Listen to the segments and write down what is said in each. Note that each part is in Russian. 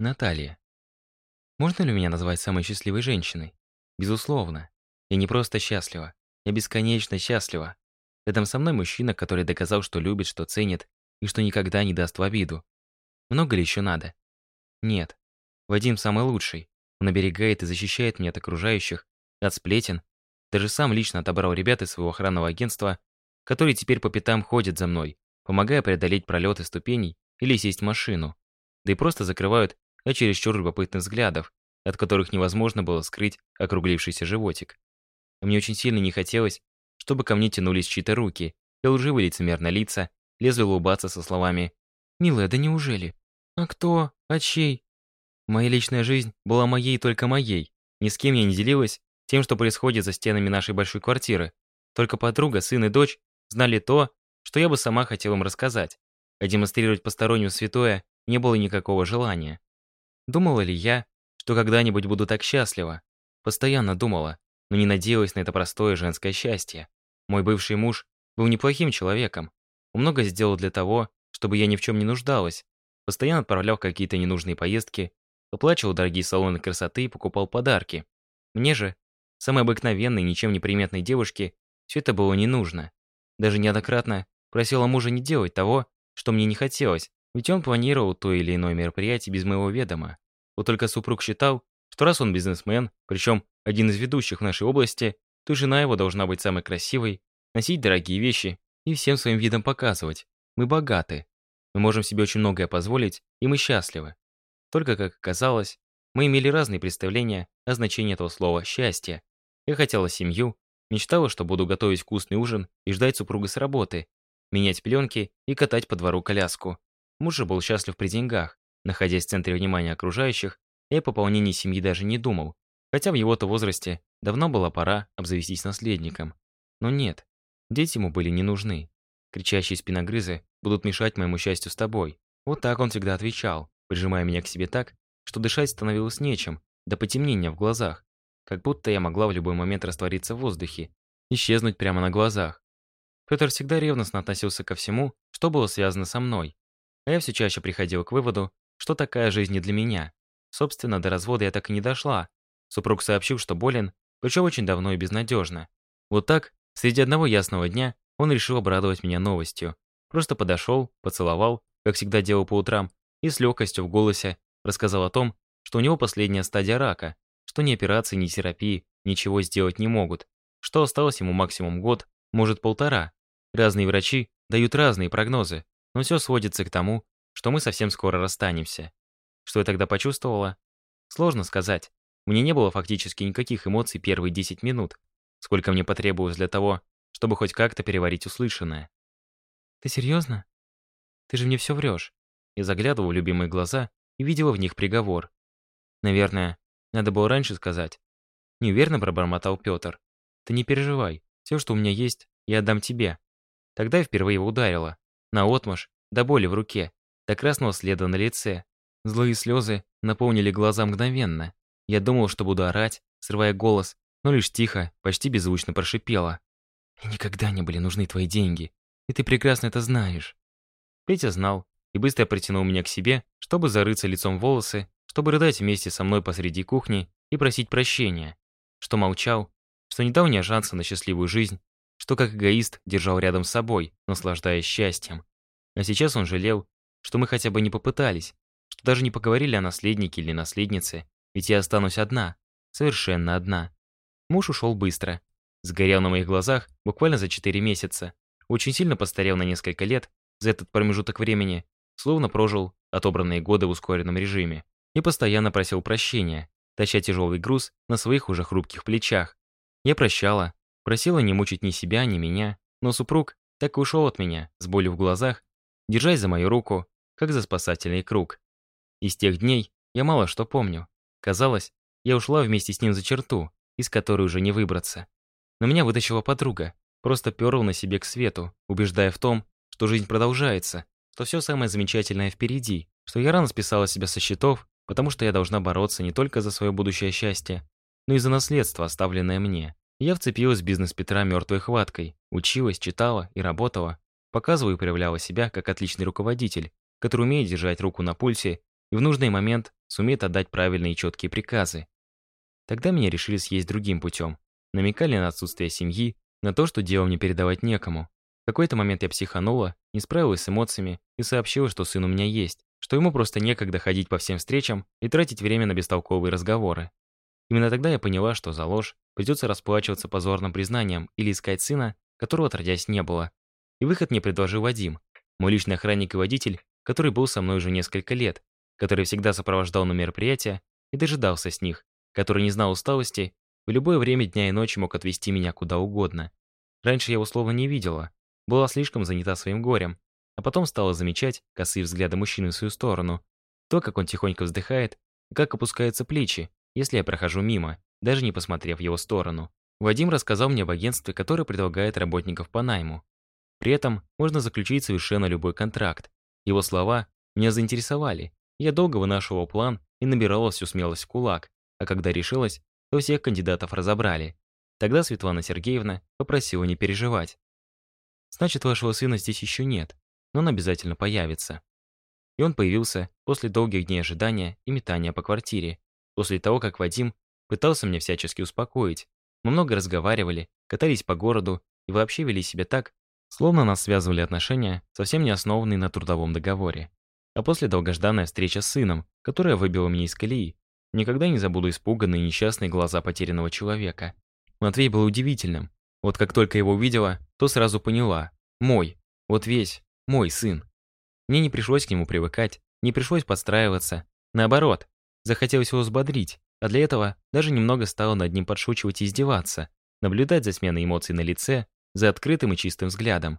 Наталья. Можно ли меня назвать самой счастливой женщиной? Безусловно. Я не просто счастлива. Я бесконечно счастлива. Рядом со мной мужчина, который доказал, что любит, что ценит и что никогда не даст в обиду. Много ли еще надо? Нет. Вадим самый лучший. Он оберегает и защищает меня от окружающих, от сплетен. Даже сам лично отобрал ребят из своего охранного агентства, которые теперь по пятам ходят за мной, помогая преодолеть пролеты ступеней или сесть в машину. Да и просто закрывают но чересчур любопытных взглядов, от которых невозможно было скрыть округлившийся животик. Мне очень сильно не хотелось, чтобы ко мне тянулись чьи-то руки, и лживые лицемерно лица лезли улыбаться со словами «Милая, да неужели? А кто? А чей?» Моя личная жизнь была моей только моей. Ни с кем я не делилась тем, что происходит за стенами нашей большой квартиры. Только подруга, сын и дочь знали то, что я бы сама хотела им рассказать. А демонстрировать постороннему святое не было никакого желания. Думала ли я, что когда-нибудь буду так счастлива? Постоянно думала, но не надеялась на это простое женское счастье. Мой бывший муж был неплохим человеком. Он много сделал для того, чтобы я ни в чем не нуждалась. Постоянно отправлял какие-то ненужные поездки, оплачивал дорогие салоны красоты и покупал подарки. Мне же, самой обыкновенной, ничем не приметной девушке, все это было не нужно. Даже неоднократно просила мужа не делать того, что мне не хотелось, ведь он планировал то или иное мероприятие без моего ведома. Вот только супруг считал, что раз он бизнесмен, причем один из ведущих в нашей области, то жена его должна быть самой красивой, носить дорогие вещи и всем своим видом показывать. Мы богаты. Мы можем себе очень многое позволить, и мы счастливы. Только, как оказалось, мы имели разные представления о значении этого слова «счастье». Я хотела семью, мечтала, что буду готовить вкусный ужин и ждать супруга с работы, менять пеленки и катать по двору коляску. Муж же был счастлив при деньгах. Находясь в центре внимания окружающих, я о пополнении семьи даже не думал, хотя в его-то возрасте давно была пора обзавестись наследником. Но нет, дети ему были не нужны. Кричащие спиногрызы будут мешать моему счастью с тобой. Вот так он всегда отвечал, прижимая меня к себе так, что дышать становилось нечем, до потемнения в глазах, как будто я могла в любой момент раствориться в воздухе, исчезнуть прямо на глазах. Пётр всегда ревностно относился ко всему, что было связано со мной, а я все чаще приходил к выводу, что такая жизнь не для меня. Собственно, до развода я так и не дошла. Супруг сообщил, что болен, причем очень давно и безнадежно. Вот так, среди одного ясного дня, он решил обрадовать меня новостью. Просто подошел, поцеловал, как всегда делал по утрам, и с легкостью в голосе рассказал о том, что у него последняя стадия рака, что ни операции, ни терапии ничего сделать не могут, что осталось ему максимум год, может полтора. Разные врачи дают разные прогнозы, но все сводится к тому, что мы совсем скоро расстанемся. Что я тогда почувствовала? Сложно сказать. Мне не было фактически никаких эмоций первые 10 минут, сколько мне потребовалось для того, чтобы хоть как-то переварить услышанное. «Ты серьезно? Ты же мне все врешь». Я заглядывала в любимые глаза и видела в них приговор. «Наверное, надо было раньше сказать». Неуверенно пробормотал Петр. «Ты не переживай. Все, что у меня есть, я отдам тебе». Тогда я впервые его ударила. Наотмашь, до боли в руке до красного следа на лице. Злые слезы наполнили глаза мгновенно. Я думал, что буду орать, срывая голос, но лишь тихо, почти беззвучно прошипела. «Никогда не были нужны твои деньги, и ты прекрасно это знаешь». Петя знал и быстро притянул меня к себе, чтобы зарыться лицом в волосы, чтобы рыдать вместе со мной посреди кухни и просить прощения, что молчал, что не дал мне шанса на счастливую жизнь, что как эгоист держал рядом с собой, наслаждаясь счастьем. А сейчас он жалел, что мы хотя бы не попытались, что даже не поговорили о наследнике или наследнице, ведь я останусь одна, совершенно одна. Муж ушел быстро. Сгорел на моих глазах буквально за 4 месяца. Очень сильно постарел на несколько лет за этот промежуток времени, словно прожил отобранные годы в ускоренном режиме. И постоянно просил прощения, таща тяжелый груз на своих уже хрупких плечах. Я прощала, просила не мучить ни себя, ни меня, но супруг так и ушел от меня с болью в глазах держась за мою руку, как за спасательный круг. Из тех дней я мало что помню. Казалось, я ушла вместе с ним за черту, из которой уже не выбраться. Но меня вытащила подруга, просто перла на себе к свету, убеждая в том, что жизнь продолжается, что все самое замечательное впереди, что я рано списала себя со счетов, потому что я должна бороться не только за свое будущее счастье, но и за наследство, оставленное мне. Я вцепилась в бизнес Петра мертвой хваткой, училась, читала и работала, Показываю и проявляла себя как отличный руководитель, который умеет держать руку на пульсе и в нужный момент сумеет отдать правильные и четкие приказы. Тогда меня решили съесть другим путем. Намекали на отсутствие семьи, на то, что дело мне передавать некому. В какой-то момент я психанула, не справилась с эмоциями и сообщила, что сын у меня есть, что ему просто некогда ходить по всем встречам и тратить время на бестолковые разговоры. Именно тогда я поняла, что за ложь придется расплачиваться позорным признанием или искать сына, которого отродясь не было, и выход мне предложил Вадим, мой личный охранник и водитель, который был со мной уже несколько лет, который всегда сопровождал на мероприятия и дожидался с них, который не знал усталости, в любое время дня и ночи мог отвезти меня куда угодно. Раньше я его словно не видела, была слишком занята своим горем, а потом стала замечать косые взгляды мужчины в свою сторону, то, как он тихонько вздыхает, как опускаются плечи, если я прохожу мимо, даже не посмотрев в его сторону. Вадим рассказал мне об агентстве, которое предлагает работников по найму. При этом можно заключить совершенно любой контракт. Его слова меня заинтересовали. Я долго вынашивал план и набирала всю смелость в кулак, а когда решилась, то всех кандидатов разобрали. Тогда Светлана Сергеевна попросила не переживать. «Значит, вашего сына здесь еще нет, но он обязательно появится». И он появился после долгих дней ожидания и метания по квартире, после того, как Вадим пытался меня всячески успокоить. Мы много разговаривали, катались по городу и вообще вели себя так, Словно нас связывали отношения, совсем не основанные на трудовом договоре. А после долгожданная встреча с сыном, которая выбила меня из колеи. Никогда не забуду испуганные несчастные глаза потерянного человека. Матвей был удивительным. Вот как только его увидела, то сразу поняла. Мой. Вот весь. Мой сын. Мне не пришлось к нему привыкать, не пришлось подстраиваться. Наоборот, захотелось его взбодрить, а для этого даже немного стало над ним подшучивать и издеваться, наблюдать за сменой эмоций на лице, за открытым и чистым взглядом.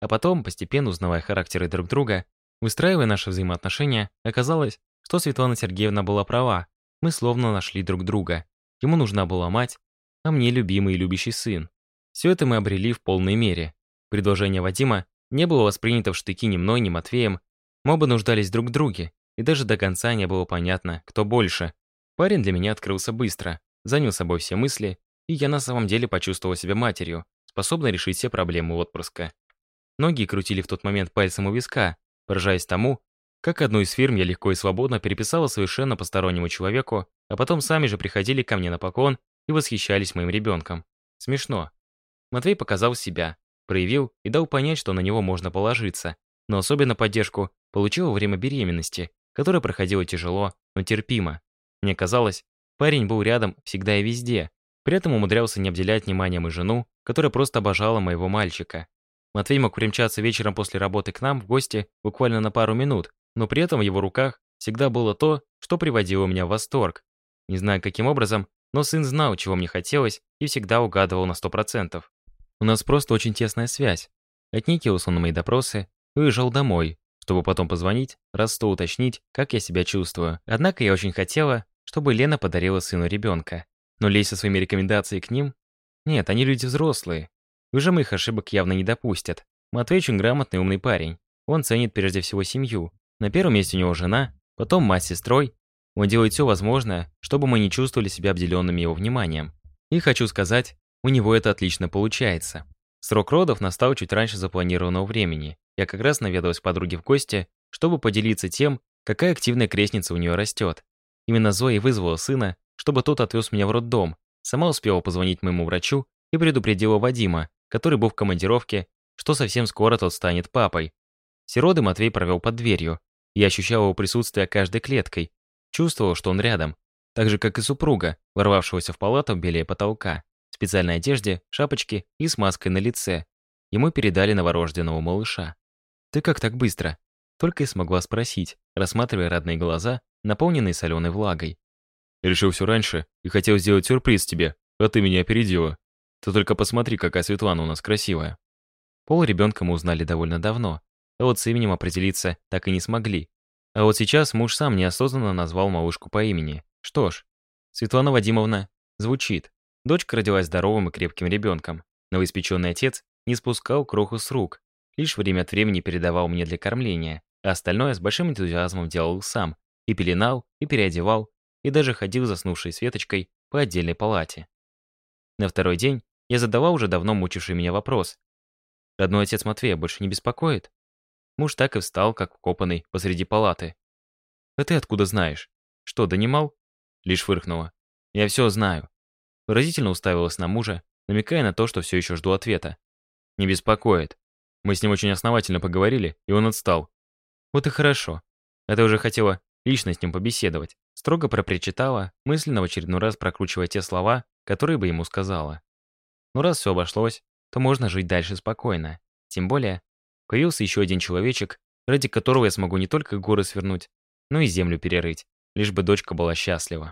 А потом, постепенно узнавая характеры друг друга, выстраивая наши взаимоотношения, оказалось, что Светлана Сергеевна была права. Мы словно нашли друг друга. Ему нужна была мать, а мне любимый и любящий сын. Все это мы обрели в полной мере. Предложение Вадима не было воспринято в штыки ни мной, ни Матвеем. Мы оба нуждались друг в друге, и даже до конца не было понятно, кто больше. Парень для меня открылся быстро, занял собой все мысли, и я на самом деле почувствовал себя матерью, способна решить все проблемы отпрыска. Многие крутили в тот момент пальцем у виска, поражаясь тому, как одну из фирм я легко и свободно переписала совершенно постороннему человеку, а потом сами же приходили ко мне на поклон и восхищались моим ребенком. Смешно. Матвей показал себя, проявил и дал понять, что на него можно положиться, но особенно поддержку получил во время беременности, которая проходила тяжело, но терпимо. Мне казалось, парень был рядом всегда и везде, при этом умудрялся не обделять вниманием и жену, которая просто обожала моего мальчика. Матвей мог примчаться вечером после работы к нам в гости буквально на пару минут, но при этом в его руках всегда было то, что приводило меня в восторг. Не знаю, каким образом, но сын знал, чего мне хотелось, и всегда угадывал на 100%. У нас просто очень тесная связь. Отникивался он на мои допросы, уезжал домой, чтобы потом позвонить, раз сто уточнить, как я себя чувствую. Однако я очень хотела, чтобы Лена подарила сыну ребенка. Но лезть со своими рекомендациями к ним нет, они люди взрослые. Уже моих ошибок явно не допустят. Матвеич грамотный умный парень. Он ценит прежде всего семью. На первом месте у него жена, потом мать с сестрой. Он делает все возможное, чтобы мы не чувствовали себя обделенными его вниманием. И хочу сказать, у него это отлично получается. Срок родов настал чуть раньше запланированного времени. Я как раз наведалась подруге в гости, чтобы поделиться тем, какая активная крестница у нее растет. Именно Зоя вызвала сына, чтобы тот отвез меня в роддом, Сама успела позвонить моему врачу и предупредила Вадима, который был в командировке, что совсем скоро тот станет папой. Сироды Матвей провел под дверью. Я ощущал его присутствие каждой клеткой, чувствовал, что он рядом, так же, как и супруга, ворвавшегося в палату в белее потолка, в специальной одежде, шапочке и с маской на лице. Ему передали новорожденного малыша. «Ты как так быстро?» Только и смогла спросить, рассматривая родные глаза, наполненные соленой влагой. Решил все раньше и хотел сделать сюрприз тебе, а ты меня опередила. Ты только посмотри, какая Светлана у нас красивая». Пол ребенка мы узнали довольно давно, а вот с именем определиться так и не смогли. А вот сейчас муж сам неосознанно назвал малышку по имени. Что ж, Светлана Вадимовна звучит. Дочка родилась здоровым и крепким ребенком. Новоиспеченный отец не спускал кроху с рук, лишь время от времени передавал мне для кормления, а остальное с большим энтузиазмом делал сам, и пеленал, и переодевал, и даже ходил заснувшей Светочкой по отдельной палате. На второй день я задавал уже давно мучивший меня вопрос. Родной отец Матвея больше не беспокоит? Муж так и встал, как вкопанный, посреди палаты. «А ты откуда знаешь? Что, донимал?» Лишь фыркнула. «Я все знаю». Выразительно уставилась на мужа, намекая на то, что все еще жду ответа. «Не беспокоит. Мы с ним очень основательно поговорили, и он отстал». «Вот и хорошо. А ты уже хотела лично с ним побеседовать. Строго пропричитала, мысленно в очередной раз прокручивая те слова, которые бы ему сказала. Но раз все обошлось, то можно жить дальше спокойно. Тем более, появился еще один человечек, ради которого я смогу не только горы свернуть, но и землю перерыть, лишь бы дочка была счастлива.